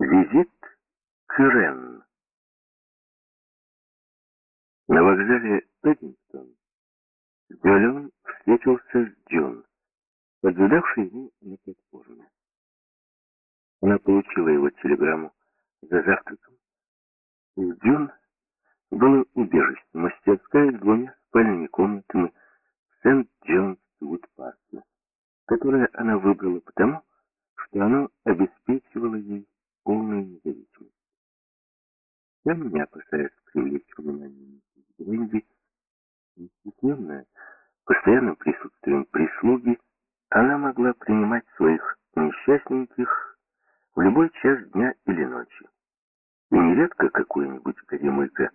Визит к Ирен. На вокзале Эддинстон Джолион встретился с Джон, поджидавшей его на платформе. Она получила его телеграмму за завтраком. У Джон было убежище, мастерская с двумя спальными комнатами в Сент-Джонс-Вуд-парке, которое она выбрала потому, что оно обеспечивало ей полную независимость. Сам не опасаясь привлечь внимание Гренди, нестесненная постоянным присутствием прислуги, она могла принимать своих несчастненьких в любой час дня или ночи. И нередко какой-нибудь горемыка,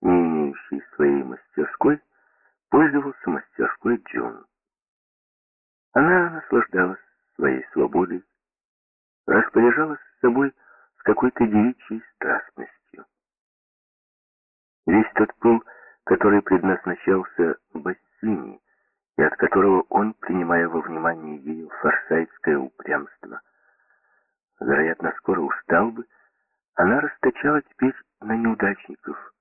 не имеющий своей мастерской, пользовался мастерской Джон. Она наслаждалась своей свободой, какой-то девичьей страстностью. Весь тот пыл, который предназначался Бассини, и от которого он, принимая во внимание ее форсайтское упрямство, вероятно, скоро устал бы, она расточала теперь на неудачников,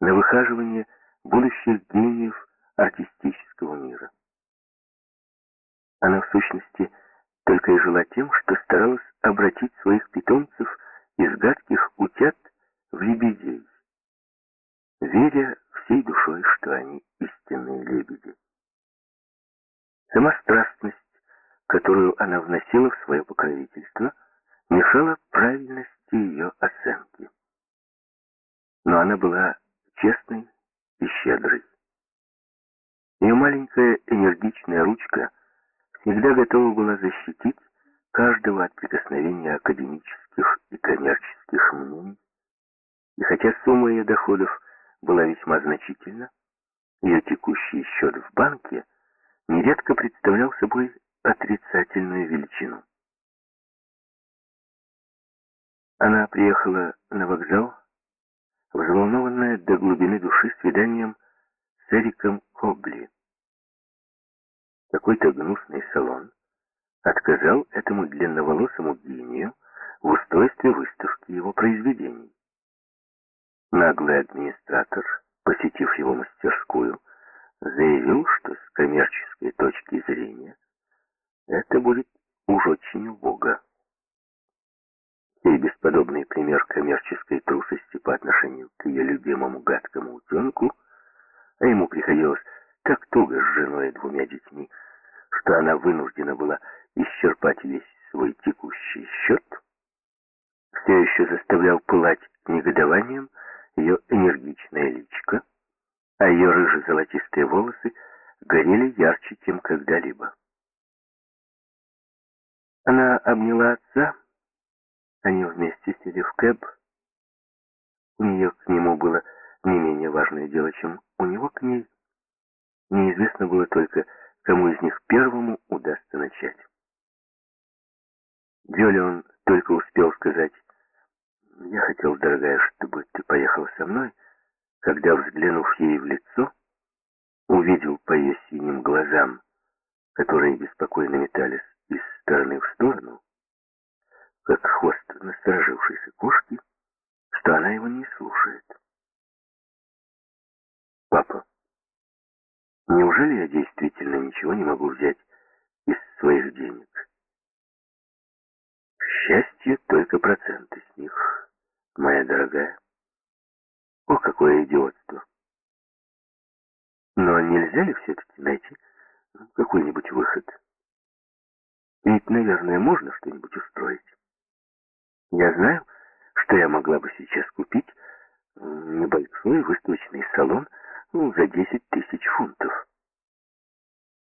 на выхаживание будущих гениев артистического мира. Она, в сущности, только и жила тем, что старалась обратить своих питомцев из гадких утят в лебедей, веря всей душой, что они истинные лебеди. Сама страстность, которую она вносила в свое покровительство, мешала правильности ее оценки. Но она была честной и щедрой. Ее маленькая энергичная ручка всегда готова была защитить каждого от прикосновения академических и коммерческих мнений, и хотя сумма ее доходов была весьма значительна, ее текущий счет в банке нередко представлял собой отрицательную величину. Она приехала на вокзал, взволнованная до глубины души свиданием с Эриком Кобли. Какой-то гнусный салон отказал этому длинноволосому гению в устройстве выставки его произведений. Наглый администратор, посетив его мастерскую, заявил, что с коммерческой точки зрения это будет уж очень убого. Сей бесподобный пример коммерческой трусости по отношению к ее любимому гадкому утенку, а ему приходилось так туго с женой и двумя детьми, что она вынуждена была исчерпать весь свой текущий счет, все еще заставлял пылать негодованием ее энергичное личико, а ее рыже-золотистые волосы горели ярче, чем когда-либо. Она обняла отца, они вместе сели в кэб. У нее к нему было не менее важное дело, чем у него к ней. Неизвестно было только, кому из них первому удастся начать. Джолион только успел сказать «Я хотел, дорогая, чтобы ты поехала со мной», когда, взглянув ей в лицо, увидел по ее синим глазам, которые беспокойно метались из стороны в сторону, как хвост насторожившейся кошки, что она его не слушает. «Папа, неужели я действительно ничего не могу взять из своих денег?» К счастью, только проценты с них моя дорогая. О, какое идиотство! Но нельзя ли все-таки найти какой-нибудь выход? Ведь, наверное, можно что-нибудь устроить. Я знаю, что я могла бы сейчас купить небольшой выставочный салон ну, за 10 тысяч фунтов.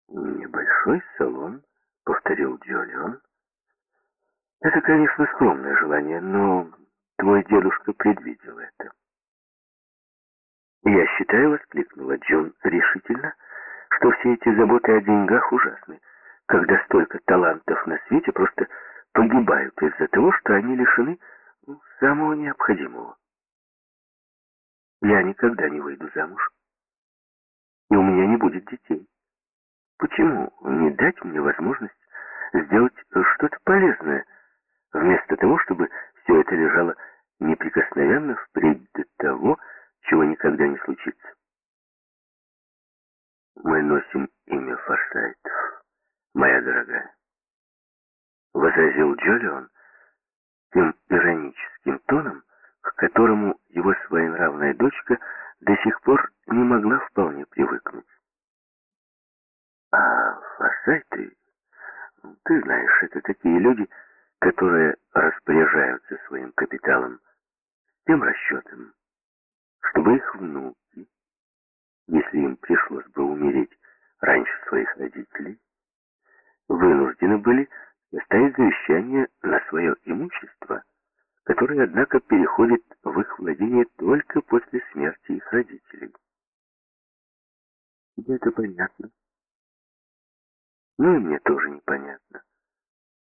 Небольшой салон, повторил Джолион. Это, конечно, скромное желание, но Твой дедушка предвидел это. Я считаю, воскликнула Джон решительно, что все эти заботы о деньгах ужасны, когда столько талантов на свете просто погибают из-за того, что они лишены ну, самого необходимого. Я никогда не выйду замуж, и у меня не будет детей. Почему не дать мне возможность сделать что-то полезное, вместо того, чтобы Все это лежало неприкосновенно впредь до того, чего никогда не случится. Мы носим имя Форсайтов, моя дорогая. Возразил Джолион тем ироническим тоном, к которому его своенравная дочка до сих пор не могла вполне привыкнуть. А Форсайты, ты знаешь, это такие люди, которые распоряжаются своим капиталом тем расчетом, чтобы их внуки, если им пришлось бы умереть раньше своих родителей, вынуждены были оставить завещание на свое имущество, которое, однако, переходит в их владение только после смерти их родителей. Тебе это понятно? Ну и мне тоже непонятно.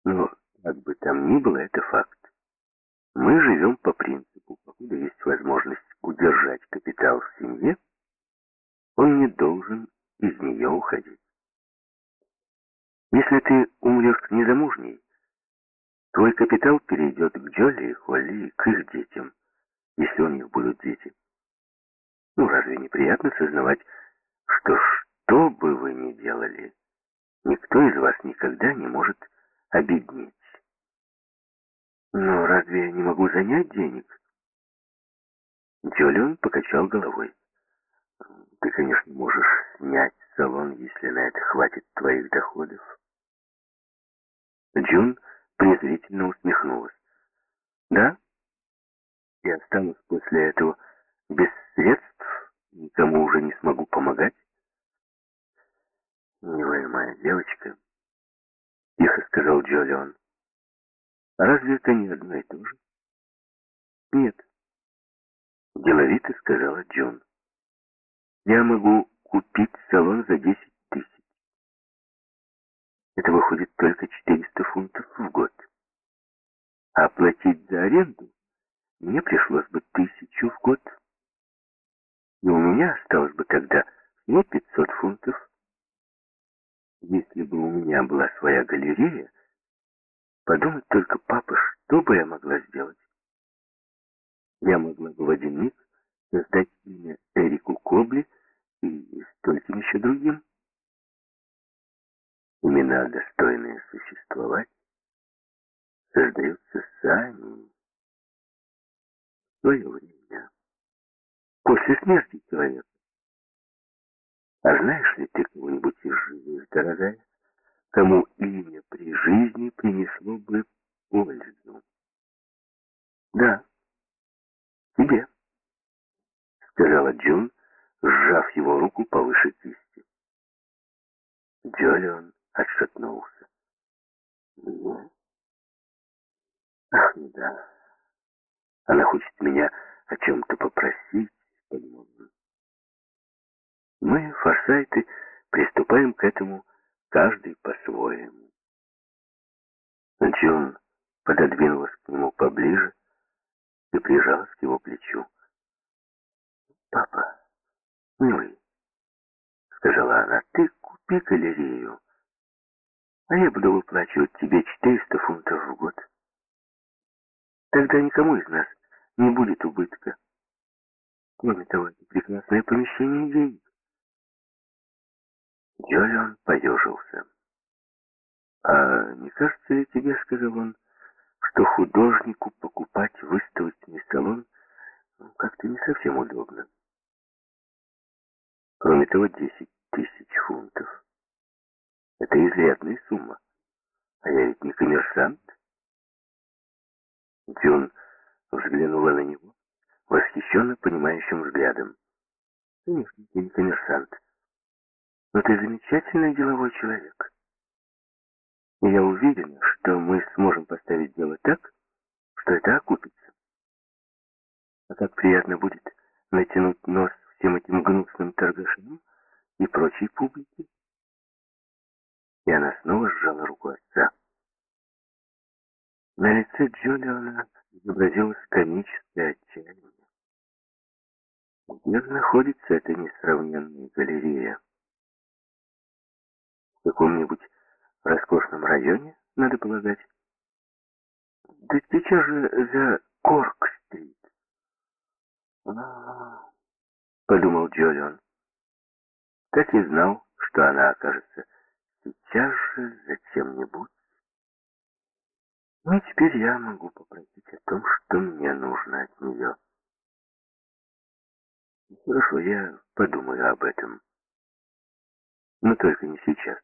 Но, как бы там ни было, это факт. Мы живем по принципу, покуда есть возможность удержать капитал в семье, он не должен из нее уходить. Если ты умрешь незамужней, твой капитал перейдет к Джоли, Холли и к их детям, если у них будут дети. Ну, разве неприятно сознавать, что что бы вы ни делали, никто из вас никогда не может обеднеть? Но разве я не могу занять денег? Джолион покачал головой. Ты, конечно, можешь снять салон, если на это хватит твоих доходов. Джун презрительно усмехнулась. Да? И останусь после этого без средств, никому уже не смогу помогать? Милая моя девочка, тихо сказал Джолион. Разве это не одно и то же? Нет. Деловито сказала Джун. Я могу купить салон за 10 тысяч. Это выходит только 400 фунтов в год. А платить за аренду мне пришлось бы тысячу в год. И у меня осталось бы тогда всего 500 фунтов. Если бы у меня была своя галерея, подумать только, папа, что бы я могла сделать? Я могла бы в один миг создать имя Эрику Кобли и стольким еще другим. Имена, достойные существовать, создаются сами в свое время, после смерти человека. А знаешь ли ты кого-нибудь из живых, дорогая, кому имя при жизни принесло бы пользу? Да, тебе, сказала Джун, сжав его руку повыше кисти. Джолион отшатнулся. «Ну, ах, да, она хочет меня о чем-то попросить, он. Мы, форсайты, приступаем к этому каждый по-своему. Джон пододвинулась к нему поближе и прижалась к его плечу. «Папа, милый», — сказала она, — «ты купи галерею, а я буду выплачивать тебе 400 фунтов в год. Тогда никому из нас не будет убытка. Кроме того, это прекрасное помещение денег. Джолион поежился. «А не кажется ли тебе, — сказал он, — что художнику покупать выставочный салон ну, как-то не совсем удобно? Кроме того, десять тысяч фунтов. Это изрядная сумма. А я ведь не коммерсант. Джун взглянула на него восхищенно понимающим взглядом. Конечно, не коммерсант. Но ты замечательный деловой человек. И я уверена, что мы сможем поставить дело так, что это окупится. А как приятно будет натянуть нос всем этим гнусным торгашам и прочей публике. И она снова сжала руку отца. На лице Джулиана изобразилось комическое отчаяние. Где находится эта несравненная галерея? В каком-нибудь роскошном районе, надо полагать. Да сейчас же за Корк-стрит. А, подумал Джолион. Так и знал, что она окажется сейчас же за чем-нибудь. Ну, теперь я могу попросить о том, что мне нужно от нее. Хорошо, я подумаю об этом. Но только не сейчас.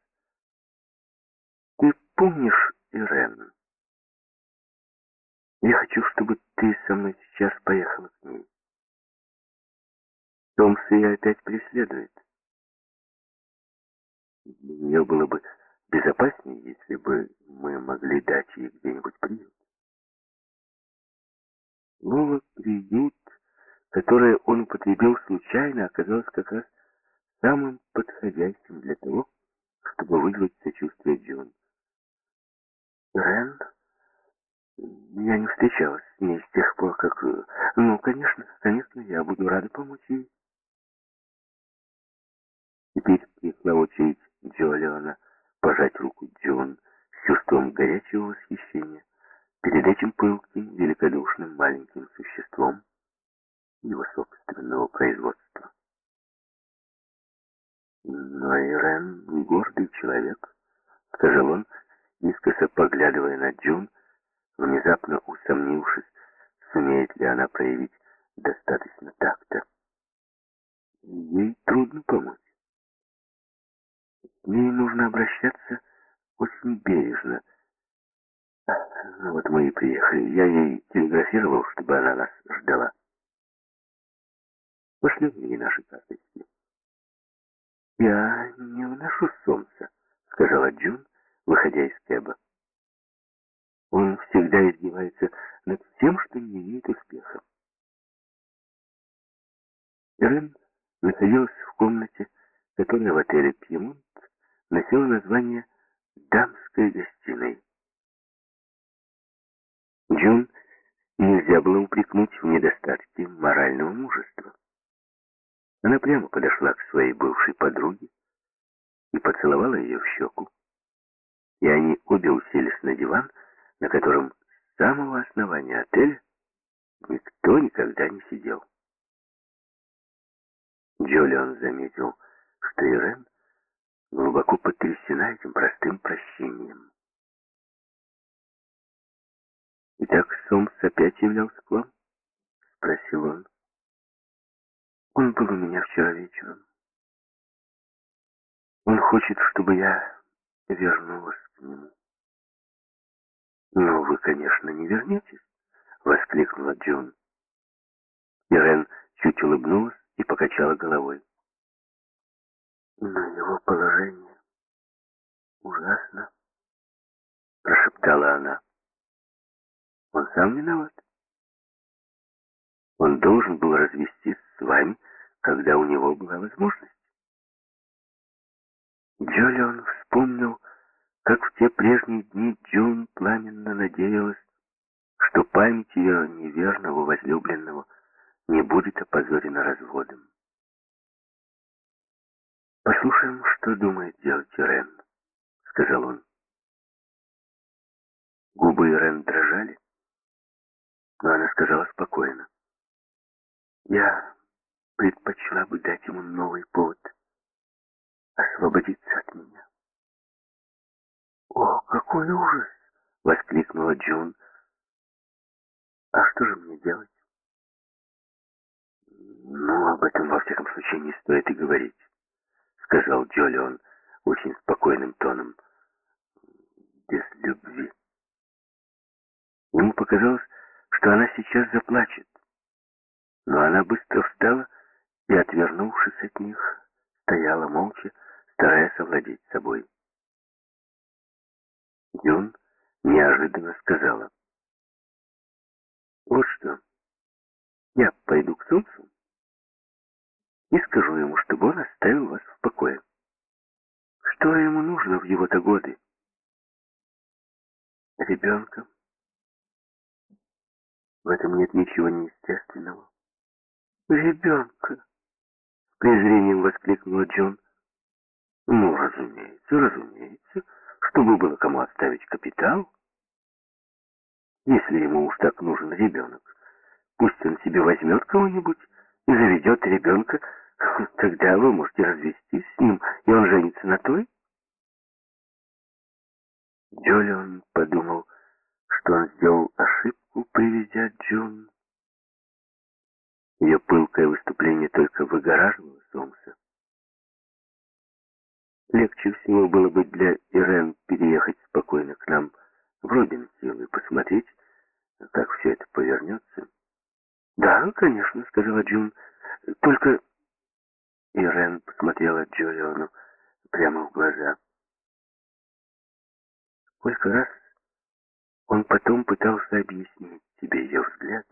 Ты помнишь Ирен? Я хочу, чтобы ты со мной сейчас поехала к ней. Томс ее опять преследует. Для нее было бы безопаснее, если бы мы могли дать ей где-нибудь приют. Слово «приют», которое он употребил случайно, оказалось как раз самым подходящим для того, чтобы вызвать сочувствие Джон. Рен? Я не встречалась с ней с тех пор, как... Ну, конечно, конечно, я буду рада помочь ей. Теперь пришла очередь Джолиона пожать руку Джон с чувством горячего восхищения перед этим пылким, великодушным маленьким существом его собственного производства. Но Ирен гордый человек, сказал он, искоса поглядывая на Джун, внезапно усомнившись, сумеет ли она проявить достаточно такта. Ей трудно помочь. С ней нужно обращаться очень бережно. Ну вот мы и приехали. Я ей телеграфировал, чтобы она нас ждала. Пошлем ей наши карточки. «Я не выношу солнца», — сказала Джун, выходя из кэба. Он всегда издевается над тем, что не имеет успеха. Ирен находилась в комнате, которая в отеле «Пьемонт» носила название «Дамской гостиной». Джун нельзя было упрекнуть в недостатке морального мужества. Она прямо подошла к своей бывшей подруге и поцеловала ее в щеку. И они обе уселись на диван, на котором с самого основания отеля никто никогда не сидел. Джолион заметил, что Ирен глубоко потрясена этим простым прощением. «Итак, Сомс опять являлся к вам?» — спросил он. Он был у меня вчера вечером. Он хочет, чтобы я вернулась к нему. «Но вы, конечно, не вернетесь», — воскликнула Джун. Ирен чуть улыбнулась и покачала головой. «Но его положение ужасно», — прошептала она. «Он сам виноват. Он должен был развестись с вами, когда у него была возможность. Джолион вспомнил, как в те прежние дни Джун пламенно надеялась, что память ее неверного возлюбленного не будет опозорена разводом. «Послушаем, что думает делать Ирен», — сказал он. Губы Ирен дрожали, но она сказала спокойно. Я предпочла бы дать ему новый повод освободиться от меня. «О, какой ужас!» — воскликнула Джун. «А что же мне делать?» «Ну, об этом, во всяком случае, не стоит и говорить», — сказал Джолион очень спокойным тоном. «Без любви». Ему показалось, что она сейчас заплачет. Но она быстро встала и, отвернувшись от них, стояла молча, стараясь овладеть собой. Дюн неожиданно сказала. «Вот что, я пойду к солнцу и скажу ему, чтобы он оставил вас в покое. Что ему нужно в его-то годы? Ребенка. В этом нет ничего неестественного. «Ребенка!» — с презрением воскликнула Джон. «Ну, разумеется, разумеется, чтобы было кому оставить капитал». если ему уж так нужен ребенок. Пусть он себе возьмет кого-нибудь и заведет ребенка, тогда вы можете развестись с ним, и он женится на той. Джолион подумал, что он сделал ошибку, привезя Джун. Ее пылкое выступление только выгораживало Сомса. Легче всего было бы для Ирен переехать спокойно к нам в Робинхилл и посмотреть, как все это повернется. «Да, конечно», — сказала Джун. «Только...» Ирен посмотрела Джолиону прямо в глаза. Сколько раз он потом пытался объяснить тебе ее взгляд,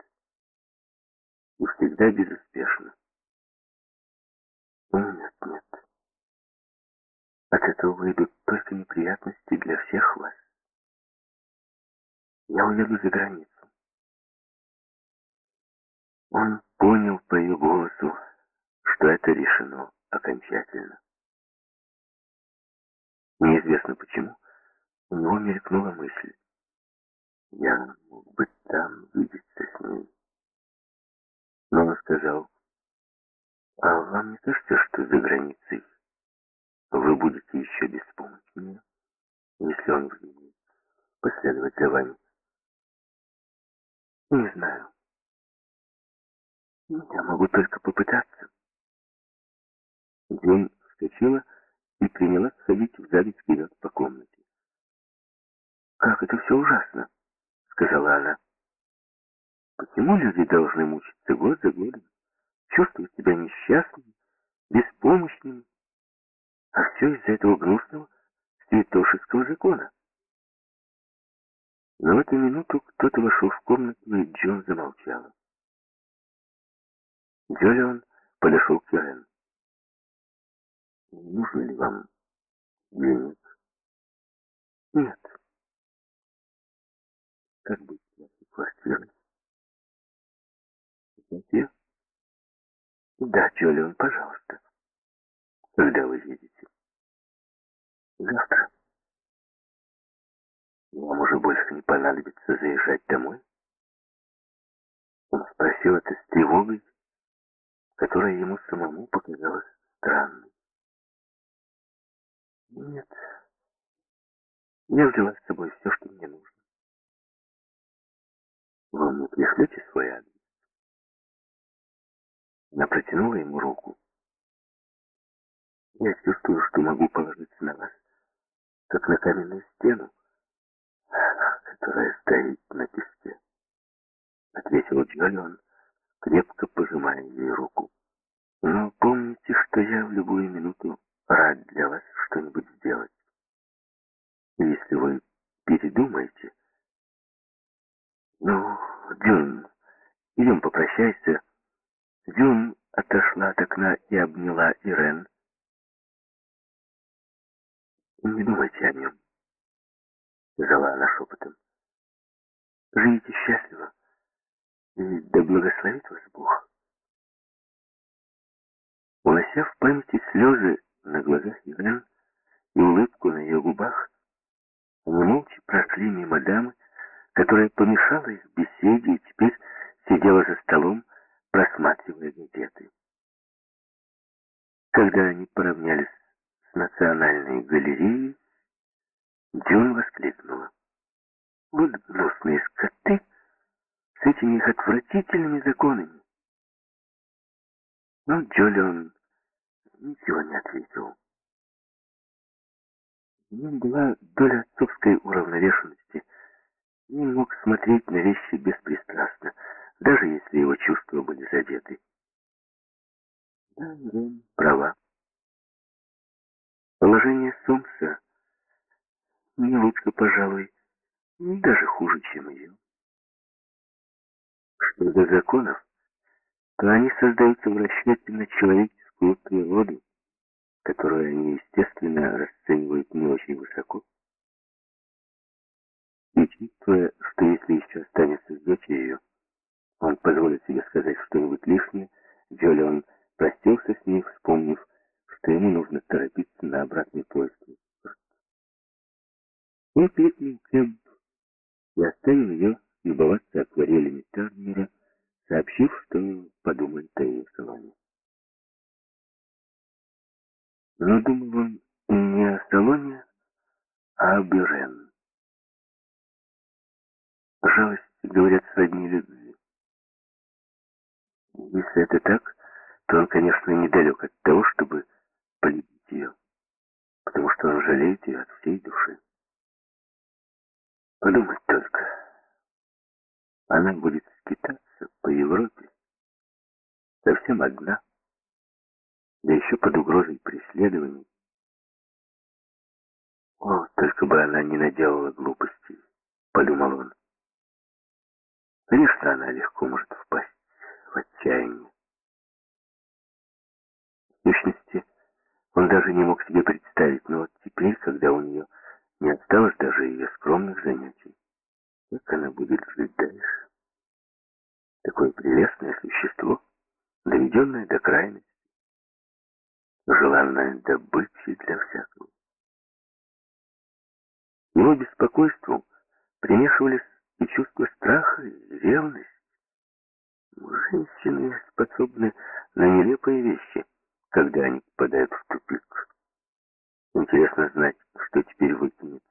и всегда безуспешно. Нет, нет. От этого выйдут только неприятности для всех вас. Я уеду за границу. Он понял по ее голосу, что это решено окончательно. Неизвестно почему, у него мелькнула мысль. Я мог бы там видеться с ней. Но он сказал, а вам не кажется, что за границей вы будете еще беспомощнее, если он вздумает последовать за вами? Не знаю. Я могу только попытаться. Джейн вскочила и принялась ходить взад и вперед по комнате. «Как это все ужасно!» — сказала она. «Почему люди должны мучиться год за годом, чувствовать себя несчастными, беспомощными, а все из-за этого гнусного святошеского закона?» Но в эту минуту кто-то вошел в комнату, и Джон замолчала. Джолион подошел к Йоэн. «Нужно ли вам денег?» «Нет», как быть с вашей квартирой? Знаете? Да, Джолион, пожалуйста. Когда вы едете? Завтра. Вам уже больше не понадобится заезжать домой? Он спросил это с тревогой, которая ему самому показалась странной. Нет, я взяла с собой все, что мне нужно. Вы мне пришлете свой адрес? Она протянула ему руку. Я чувствую, что могу положиться на вас, как на каменную стену, которая стоит на песке. Ответил Джолион, крепко пожимая ей руку. Но помните, что я в любую минуту рад для вас что-нибудь сделать. Если вы передумаете, ну, Дюн, идем попрощайся. Дюн отошла от окна и обняла Ирен. Не думайте о нем, сказала она шепотом. Живите счастливо, и да благословит вас Бог. Унося в памяти слезы на глазах Ирен и улыбку на ее губах, они молча прошли мимо дамы, которая помешала их беседе и теперь сидела за столом, просматривая газеты. Когда они поравнялись с национальной галереей, Джон воскликнула. Вот гнусные скоты с этими их отвратительными законами. Но Джолион ничего не ответил. В нем была доля отцовской уравновешенности — не мог смотреть на вещи беспристрастно, даже если его чувства были задеты. Рен права. Положение Сомса не лучше, пожалуй, даже хуже, чем ее. Что до законов, то они создаются в расчете на человеческую природу, которую они, естественно, расценивают не очень высоко и чувствуя, что если еще останется с дочерью, он позволит себе сказать что-нибудь лишнее, Джолион простился с ней, вспомнив, что ему нужно торопиться на обратный поиски. Он кликнул Кэб и оставил ее любоваться акварелями Тернера, сообщив, что подумает о ее салоне. Но думал он не о салоне, а о Бюрен. Жалость, говорят, сродни любви. Если это так, то он, конечно, недалек от того, чтобы полюбить ее, потому что он жалеет ее от всей души. Подумать только. Она будет скитаться по Европе, совсем одна, да еще под угрозой преследований. О, только бы она не наделала глупостей, подумал он. Конечно, она легко может впасть в отчаяние. В сущности, он даже не мог себе представить, но вот теперь, когда у нее не осталось даже ее скромных занятий, как она будет жить дальше? Такое прелестное существо, доведенное до крайности, желанное добычей для всякого. Его беспокойству примешивались и чувство страха, и ревность. Женщины способны на нелепые вещи, когда они попадают в тупик. Интересно знать, что теперь выкинет